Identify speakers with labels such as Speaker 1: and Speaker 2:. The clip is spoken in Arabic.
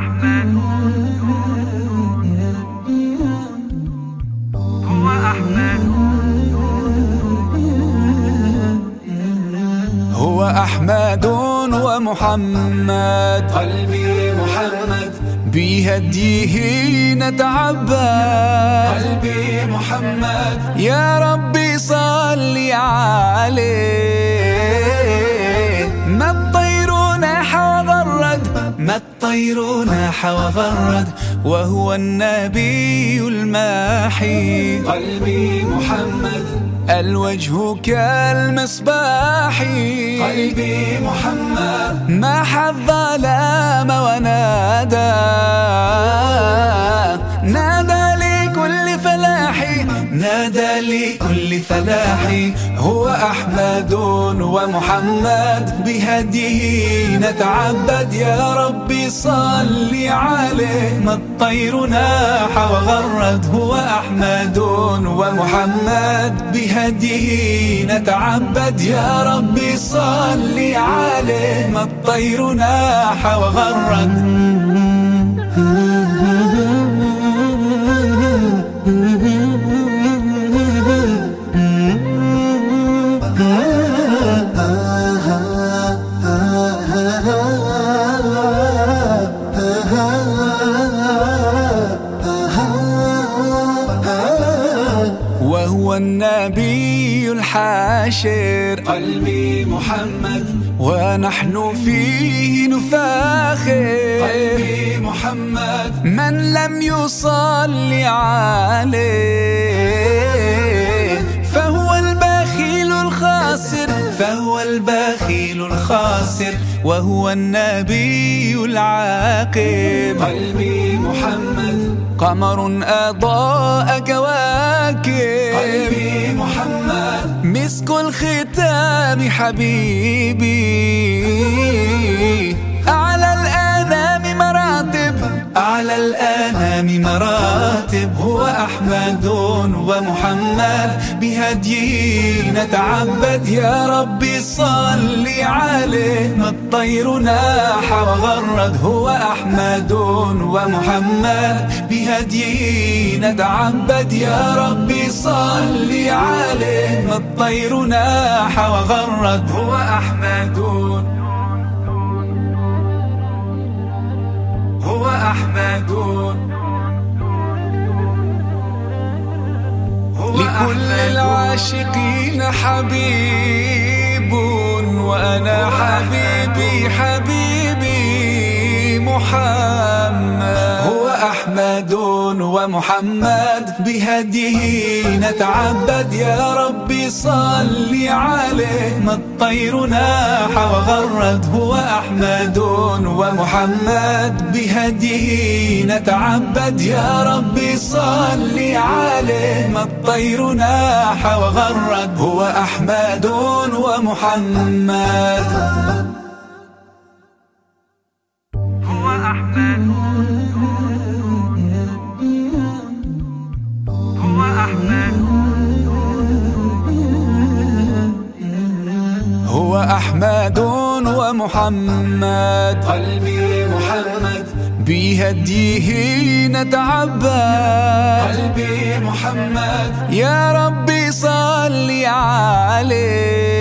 Speaker 1: أحمد. هو أحمد
Speaker 2: هو أحمد ومحمد.
Speaker 3: قلبي محمد.
Speaker 2: بهديه نتعبد.
Speaker 3: قلبي محمد.
Speaker 2: يا ربي صل عليه. ما الطير ناح وغرد وهو النبي الماحي.
Speaker 3: قلبي محمد.
Speaker 2: الوجه كالمصباح
Speaker 3: قلبي محمد.
Speaker 2: ما حظ نادى لكل فلاح هو أحمد ومحمد بهديه نتعبد. يا ربي صل عليه. ما الطير ناح وغرد. هو أحمد ومحمد بهديه نتعبد. يا ربي صل عليه. ما الطير ناح وغرد. النبي الحاشر.
Speaker 3: قلبي محمد.
Speaker 2: ونحن فيه نفاخر.
Speaker 3: قلبي محمد.
Speaker 2: من لم يصلي عليه فهو البخيل الخاسر. فهو البخيل الخاسر. وهو النبي العاقب
Speaker 3: قلبي محمد.
Speaker 2: قمر أضاء كواكب مسك الختام حبيبي. أعلى الآنام مراتب هو أحمد ومحمد. بهديه نتعبد يا ربي صل عليه ما الطير ناح وغرد هو أحمد ومحمد. بهديه نتعبد يا ربي صل عليه ما الطير ناح وغرد هو أحمد هو أحمد
Speaker 1: هو
Speaker 2: لكل العاشقين حبيب. ومحمد بهديه نتعبد. يا ربي صل عليه. ما الطير ناح وغرد هو أحمد ومحمد. بهديه نتعبد. يا ربي صل عليه. ما الطير ناح وغرد هو أحمد ومحمد. أحمد ومحمد.
Speaker 3: قلبي محمد.
Speaker 2: بهديه نتعبد.
Speaker 3: قلبي محمد.
Speaker 2: يا ربي صل عليه.